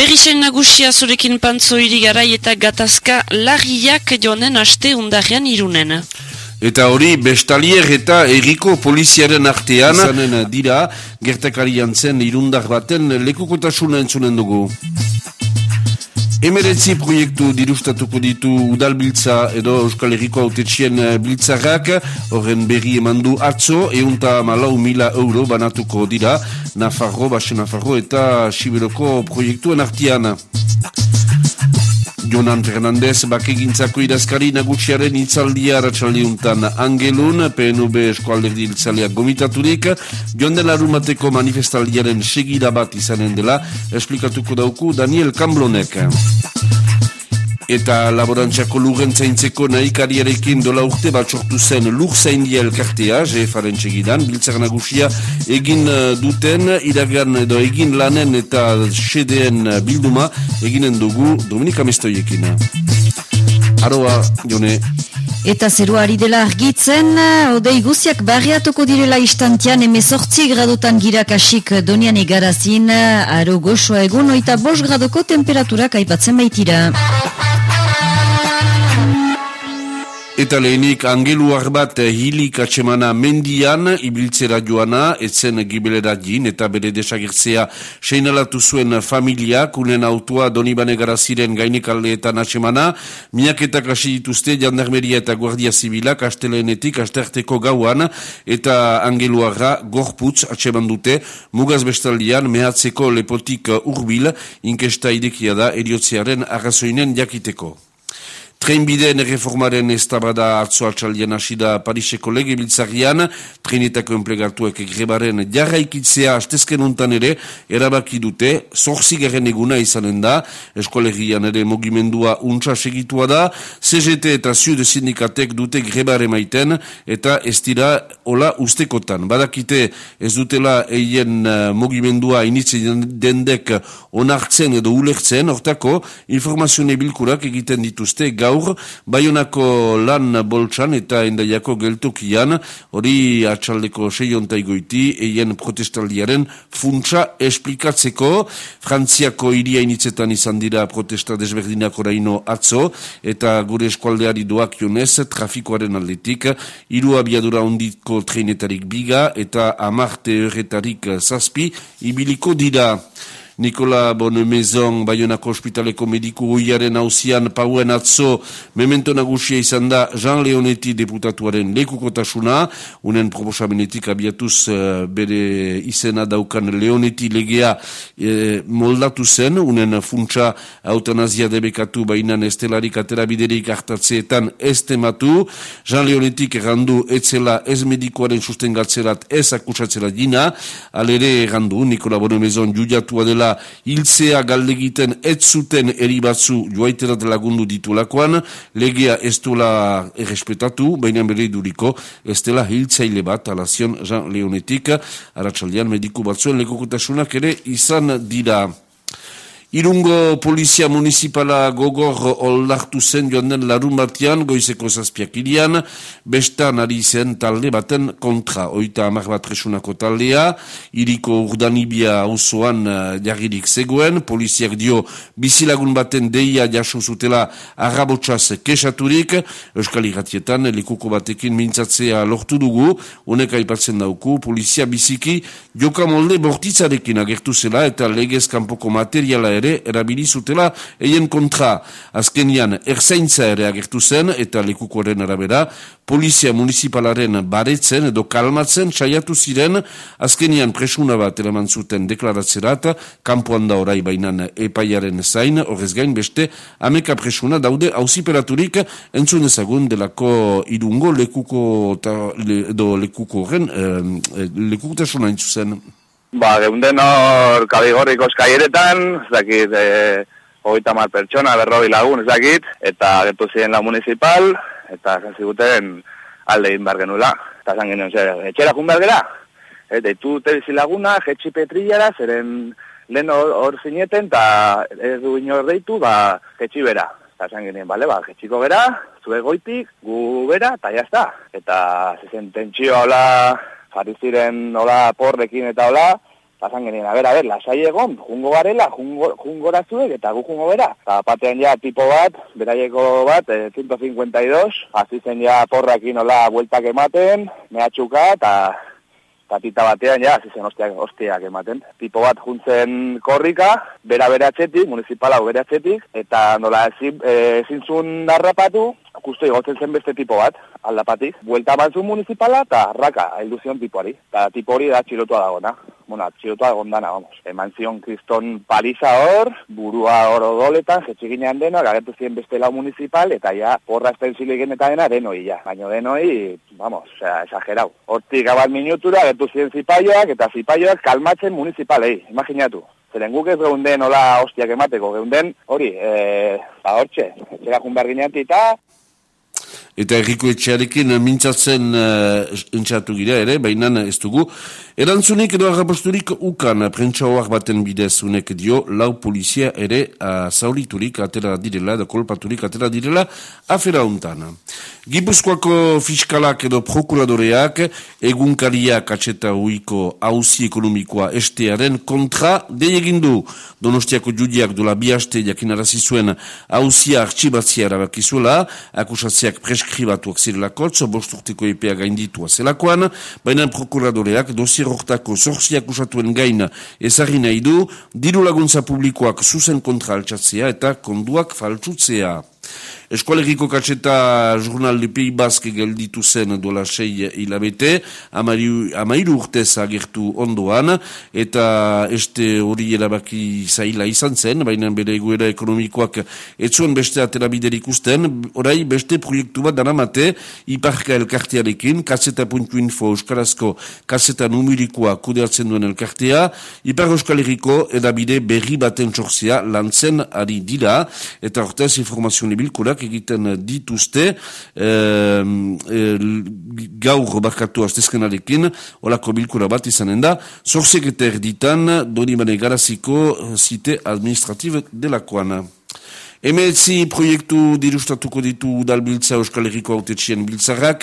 Berrixen nagusia zurekin pantzo irigarai eta gatazka larriak joanen aste undarrean irunen. Eta hori, bestalier eta erriko poliziaren artean zanen dira, gertakari jantzen irundar baten lekukotasuna entzunen dugu. Emeretzi proiektu dirustatuko ditu udalbiltza edo Euskal Herriko autetxien eh, biltzarrak, horren berri emandu atzo, eunta malau mila euro banatuko dira, Nafarro, Baxe Nafarro eta Siberoko proiektuen artian. Jonan Fernandez bakegintzako idazkari nagutsiaren itzaldia ratxaldiuntan Angelun, PNB eskualderdi iltzaleak gomitaturik, joan dela rumateko manifestaldiaren segida bat izanen dela, esplikatuko dauku Daniel Kamblonek eta laborantxako lurren zaintzeko nahikariarekin dola urte bat sortu zen lur zaindia elkartea, jefaren txegidan, biltzak nagusia egin uh, duten, iragan edo egin lanen eta sedeen bilduma eginen dugu Dominika Mestoiekin. Aroa, jone. Eta zeruari dela argitzen, odei guziak barriatuko direla istantian emezortzi gradotan girakasik donian egarazin, aro goxoa egun, oita bos gradoko temperaturak aipatzen baitira. Eta lehenik angeluar bat hilik atsemana mendian, ibiltzera joana, etzen gibelera din, eta bere desagirtzea seinalatu zuen familia, kunen autua donibane garaziren gainekaldeetan atsemana, miaketak hasi dituzte jandarmeria eta guardia zibila, kasteleenetik, asterteko gauan, eta angeluarra gorputz atseman dute, mugaz bestaldian, mehatzeko lepotik urbil, inkesta idekia da, eriotzearen arrazoinen jakiteko. Trenbideen reformaren ez tabada hartzo altxaldian asida Pariseko lege biltzarian, trenetako enplegatuek grebaren jarraikitzea astezken untan ere, erabaki dute, zorzigaren eguna izanen da, eskolegian ere mogimendua untsa segitua da, CGT eta Ziude Sindikatek dute grebare maiten, eta ez dira hola ustekotan. Badakite ez dutela eien uh, mogimendua initzen dendek onartzen edo ulertzen, hortako informazione bilkurak egiten dituzte gau gaur, Bayonako lan boltsan eta endaiako geltokian, hori atxaldeko seiontai goiti, eien protestaldiaren funtsa esplikatzeko, Frantziako iria initzetan izan dira protesta desberdinak oraino atzo, eta gure eskualdeari doak jonez, trafikoaren aldetik, iru abiadura ondiko trenetarik biga, eta amarte horretarik zazpi, ibiliko dira. Nikola Bonemezon, Bayonako Hospitaleko Mediku Huiaren hausian pauen atzo, memento nagusia izan da Jean Leonetti deputatuaren lekukotasuna, unen proposamenetik abiatuz uh, bere izena daukan Leonetti legea uh, moldatu zen, unen funtsa eutanazia debekatu bainan estelarik aterabiderik hartatzeetan ez tematu, Jean Leonetti errandu etzela ez medikoaren sustengatzerat ez akusatzela dina, alere errandu Nikola Bonemezon judiatua dela hiltzea galdegiten ez zuten eri batzu joaiterat lagundu ditulakoan, legea ez duela errespetatu, baina bere duriko, ez dela hiltzaile bat, alazion Jean Leonetik, aratsaldian mediku batzuen lekokutasunak ere izan dira. Irungo polizia municipala gogor oldartu zen joan den larun batean, goizeko zazpiak irian, bestan ari zen talde baten kontra. Oita amak bat resunako taldea, iriko urdanibia hauzoan uh, jarririk zegoen, poliziak dio bizilagun baten deia jaso zutela arrabotsaz kesaturik, euskal iratietan, likuko batekin mintzatzea lortu dugu, honek aipatzen dauku, polizia biziki joka molde bortitzarekin agertu zela eta legez kanpoko materiala ere erabili zutela eien kontra. Azkenian erzaintza ere agertu zen eta lekukoaren arabera polizia municipalaren baretzen edo kalmatzen saiatu ziren. Azkenian presuna bat eleman zuten deklaratzerat kanpoan da orai bainan epaiaren zain horrez gain beste ameka presuna daude hausiperaturik entzun ezagun delako irungo lekuko ta, le, edo lekuko horren eh, lekukotasuna entzuzen Ba, geunden hor kabigorriko eskaieretan, zakit, e, hogeita mar pertsona, berroi lagun, zakit, eta gertu ziren la municipal, eta zaziguten alde egin behar genuela. Eta zan genuen, zer, etxera jun behar gera? Eta itu tebizi laguna, jetxi petrillara, zeren lehen hor zineten, eta ez du inor deitu, ba, jetxi bera. Eta zan genuen, bale, ba, jetxiko bera, zue goitik, gu bera, eta jazta. Eta zezen tentsioa hola, jarri ziren hola porrekin eta hola, Pasan genien, a ber, a ber, lasai egon, jungo garela, jungo, jungo eta gu jungo bera. Eta batean ja tipo bat, beraieko bat, e, 152, azizen ja porrakin hola bueltak ematen, mehatxuka, eta tatita batean, ja, zizen ostiak, ostiak ematen. Tipo bat juntzen korrika, bera bere atzetik, municipala bere atzetik, eta nola ezin, e, ezin zuen darrapatu, justu igotzen zen beste tipo bat, aldapatik. Buelta batzu municipala eta raka, zion tipoari. Eta tipo hori da txilotua dagona. Bueno, txilotua dagondana, vamos. Eman zion kriston paliza hor, burua hor odoletan, jetxiginean deno, garetu ziren beste lau municipal, eta ja, porra esten eta dena denoi, ja. Baina denoi, vamos, sea, exagerau. Hortik abat minutura, garetu ziren zipaioak, eta zipaioak kalmatzen municipalei, imaginatu. Zeren guk ez geunden hola hostiak emateko, geunden hori, e, ba hortxe, etxera junbar gineantita, eta erriko etxearekin mintzatzen uh, gira ere, baina ez dugu. Erantzunik edo arraposturik ukan prentsa baten bidez unek dio lau polizia ere uh, zauriturik atera direla, da kolpaturik atera direla, afera untana. Gipuzkoako fiskalak edo prokuradoreak egunkariak atxeta huiko hauzi ekonomikoa estearen kontra deiegindu donostiako judiak dola bihaste jakin arazizuen hauzia artxibatzia erabakizuela, akusatziak preskribatuak zirelakotz, bosturteko EPA gainditua zelakoan, baina prokuradoreak dosier hortako zorziak usatuen gaina ezagin nahi du, diru laguntza publikoak zuzen kontra altsatzea eta konduak faltsutzea. Eskualegiko katxeta jurnal lepei bazke gelditu zen dola sei hilabete, amairu urtez agertu ondoan, eta este hori erabaki zaila izan zen, baina bere egoera ekonomikoak etzuen beste aterabideri ikusten, orai beste proiektu bat danamate, iparka elkartearekin, kaseta.info euskarazko kaseta numirikoa kudeatzen duen elkartea, ipar euskalegiko edabide berri baten txorzia lantzen ari dira, eta ortez informazioa bilkurak egiten dituzte e, gaur bakatu astezkenarekin olako bilkura bat izanen da zorzek eta erditan doni bane garaziko zite administrativ delakoana. Emeetzi proiektu dirustatuko ditu udalbiltza Euskal Herriko autetxien biltzarrak,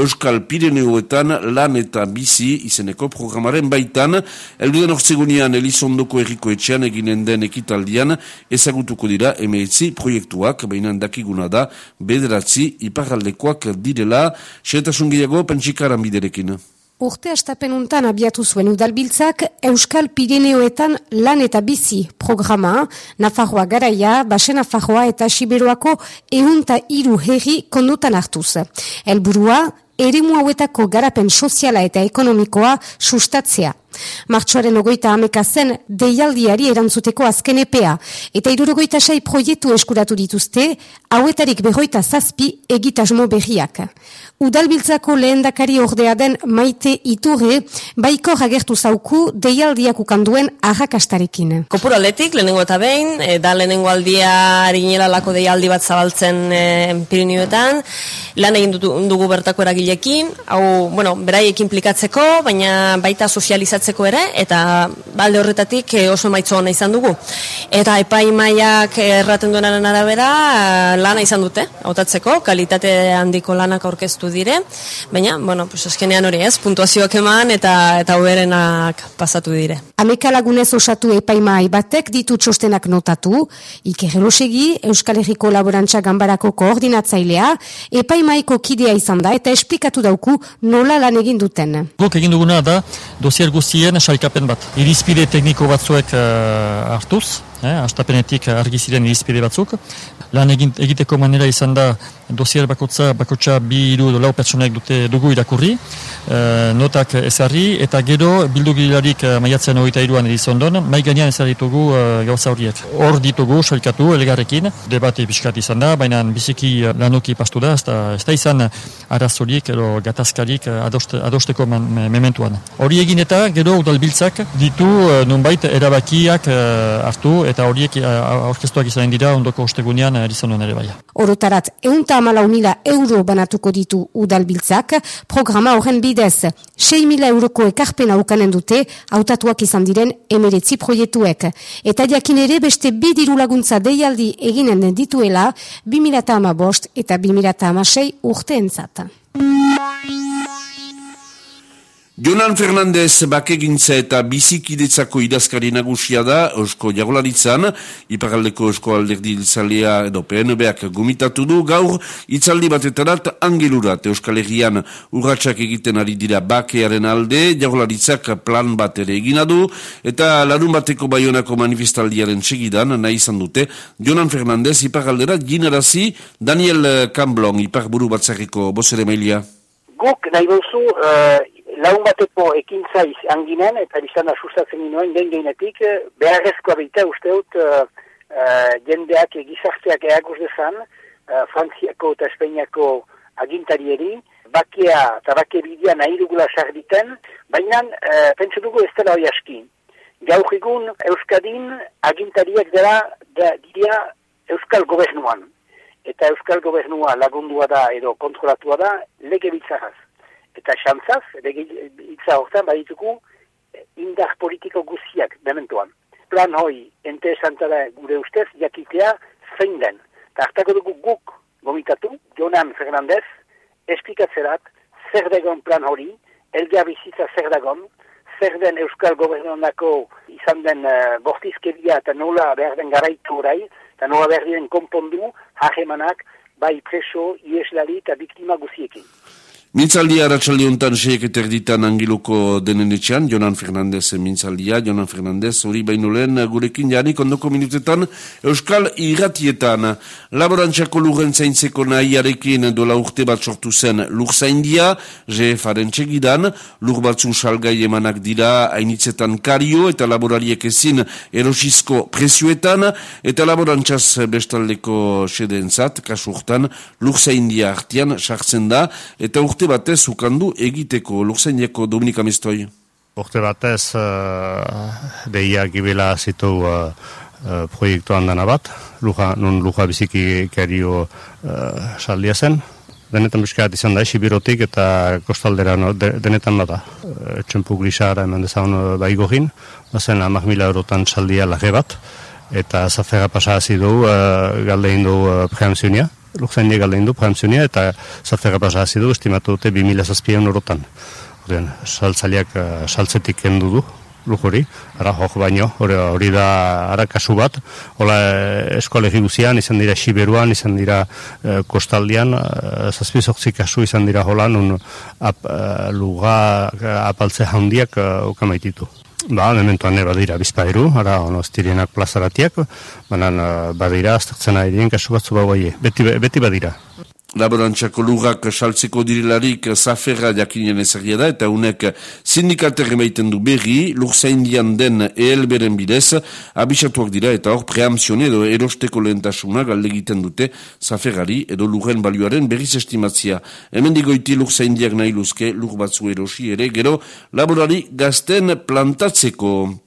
Euskal Pireneoetan lan eta bizi izeneko programaren baitan, elduden ortsegunian Elizondoko Herriko etxean eginen den ekitaldian, ezagutuko dira emeetzi proiektuak, baina dakiguna da, bederatzi iparaldekoak direla, xertasun gehiago pentsikaran biderekin. Urte astapenuntan abiatu zuen udalbiltzak Euskal Pirineoetan lan eta bizi programa, Nafarroa garaia, Base Nafarroa eta Siberoako ehunta iru herri kondutan hartuz. Elburua, ere hauetako garapen soziala eta ekonomikoa sustatzea. Martxoaren ogoita ameka zen deialdiari erantzuteko azken epea, eta irurogoita sai proiektu eskuratu dituzte, hauetarik behoita zazpi egitasmo berriak. Udalbiltzako lehendakari ordea den maite iturre, baiko agertu zauku deialdiak ukanduen arrakastarekin. Kopur aldetik, lehenengo eta behin, e, da lehenengo aldia harinela lako deialdi bat zabaltzen e, Pirinioetan, lan egin dugu bertako eragilekin, hau, bueno, beraiekin implikatzeko, baina baita sozializatzeko ere, eta balde horretatik eh, oso maitzo hona izan dugu. Eta epaimaiak erraten duenaren arabera eh, lana izan dute, hautatzeko, kalitate handiko lanak aurkeztu dire, baina, bueno, pues eskenean hori ez, puntuazioak eman eta eta uberenak pasatu dire. Ameka lagunez osatu epaimai batek ditu txostenak notatu, ikerrelosegi, Euskal Herriko Laborantza Gambarako koordinatzailea, epaimaiko kidea izan da, eta esplikatu dauku nola lan egin duten. Guk egin duguna da, dosier guztien saikapen bat. Irizpide tekniko batzuek uh, hartuz, eh, astapenetik argi ziren irizpide batzuk. Lan egiteko manera izan da dosier bakotza, bakotza bi iru lau pertsonek dute dugu irakurri, uh, notak ezarri, eta gero bildu gilarik uh, maiatzen horita iruan edizondon, mai gainean ezarritugu uh, gauza horiek. Hor ditugu, saikatu, elegarrekin, debate piskat izan da, baina biziki uh, lanoki pastu da, ez da izan arazorik, edo gatazkarik uh, adoste, adosteko man, me, mementuan. Hori egin eta gero udalbiltzak ditu uh, nunbait erabakiak hartu, eta horiek uh, aurkeztuak izan dira ondoko ostegunean uh, ere baia. Orotarat, eunta amala unila euro banatuko ditu udalbiltzak, programa horren bidez, 6 mila euroko ekarpen aukanen dute, hautatuak izan diren emeretzi proietuek. Eta jakin ere beste bi diru laguntza deialdi eginen dituela, 2000 bost eta 2000 urte entzat. Jonan Fernandez bakegintza eta bizikidetzako idazkari nagusia da Eusko Jagolaritzan, iparaldeko Eusko Alderdi Iltzalea edo PNB-ak gumitatu du, gaur itzaldi batetarat angelurat Euskal Herrian. Urratsak egiten ari dira bakearen alde, Jagolaritzak plan bat ere egina du, eta larun bateko baionako manifestaldiaren segidan, nahi izan dute, Jonan Fernandez iparaldera ginarazi Daniel Kamblong, ipar buru batzarriko bosere mailia. Guk nahi bozu, uh, laun bateko ekintza anginen, eta bizan da sustatzen ginoen, den geinetik, eh, beharrezkoa bita uste dut, uh, uh, jendeak egizarteak eaguz dezan, uh, Frantziako eta Espainiako agintarieri, bakia eta bakia bidea nahi dugula sarditen, baina uh, pentsu dugu ez dela hoi aski. Gaur egun Euskadin agintariak dela da, diria Euskal Gobernuan. Eta Euskal Gobernua lagundua da edo kontrolatua da lege bitzahaz eta xantzaz, itza horretan badituko eh, indar politiko guziak dementuan. Plan hoi, ente esantara gure ustez, jakitea zein den. Eta hartako dugu guk gomitatu, Jonan Fernandez, esplikatzerat, zer dagon plan hori, elgar bizitza zer dagon, zer den Euskal Gobernonako izan den uh, bortizkeria eta nola behar den garaitu orai, eta nola behar den konpondu, hagemanak, bai preso, ieslari eta biktima guziekin. Mintzaldia ratxaldi honetan seik eterditan angiluko denen etxean, Jonan Fernandez mintzaldia, Jonan Fernandez hori baino lehen gurekin janik ondoko minutetan Euskal Iratietan. Laborantxako lurren zaintzeko nahiarekin dola urte bat sortu zen lur zaindia, GF-aren txegidan, lur batzu salgai emanak dira hainitzetan kario eta laborariek ezin erosizko presioetan, eta laborantxaz bestaldeko sedenzat, kasu urtan, lur zaindia artian sartzen da, eta urte batez ukandu egiteko lurzaineko Dominika Mistoi? Urte batez uh, deia gibela zitu uh, uh, proiektu handan bat, luja, nun luja biziki kerio uh, saldia zen. Denetan bizkat izan da, esibirotik eta kostaldera no, de, denetan bada. Uh, Txempu grisara hemen dezagun uh, baigogin, bazen amak mila eurotan saldia lage bat, eta zafera pasazi du, uh, galdein du uh, lukzain egal du, prehamzionia, eta zafera basa du, estimatu dute 2000 zazpion orotan. Oden, saltzaliak uh, saltzetik kendu du, luk hori, ara hok baino, hori, hori da ara kasu bat, hola eh, eskolegi guzian, izan dira Siberuan, izan dira uh, kostaldian, uh, zazpizokzi kasu izan dira holan, un ap, uh, luga apaltze handiak uh, okamaititu. Ba, mementoan ne badira bizpairu, ara ono estirienak plazaratiak, banan badira, aztertzen ari kasu batzu bau beti, beti badira. Laborantxako lugak saltzeko dirilarik zaferra jakinen ezagia da, eta unek sindikater emaiten du berri, lur zaindian den ehel beren bidez, abisatuak dira, eta hor preamzione edo erosteko lehentasuna galde egiten dute zaferrari edo lurren balioaren berriz estimatzia. Hemen digoiti lur zaindiak nahi luzke, lur batzu erosi ere, gero laborari gazten plantatzeko.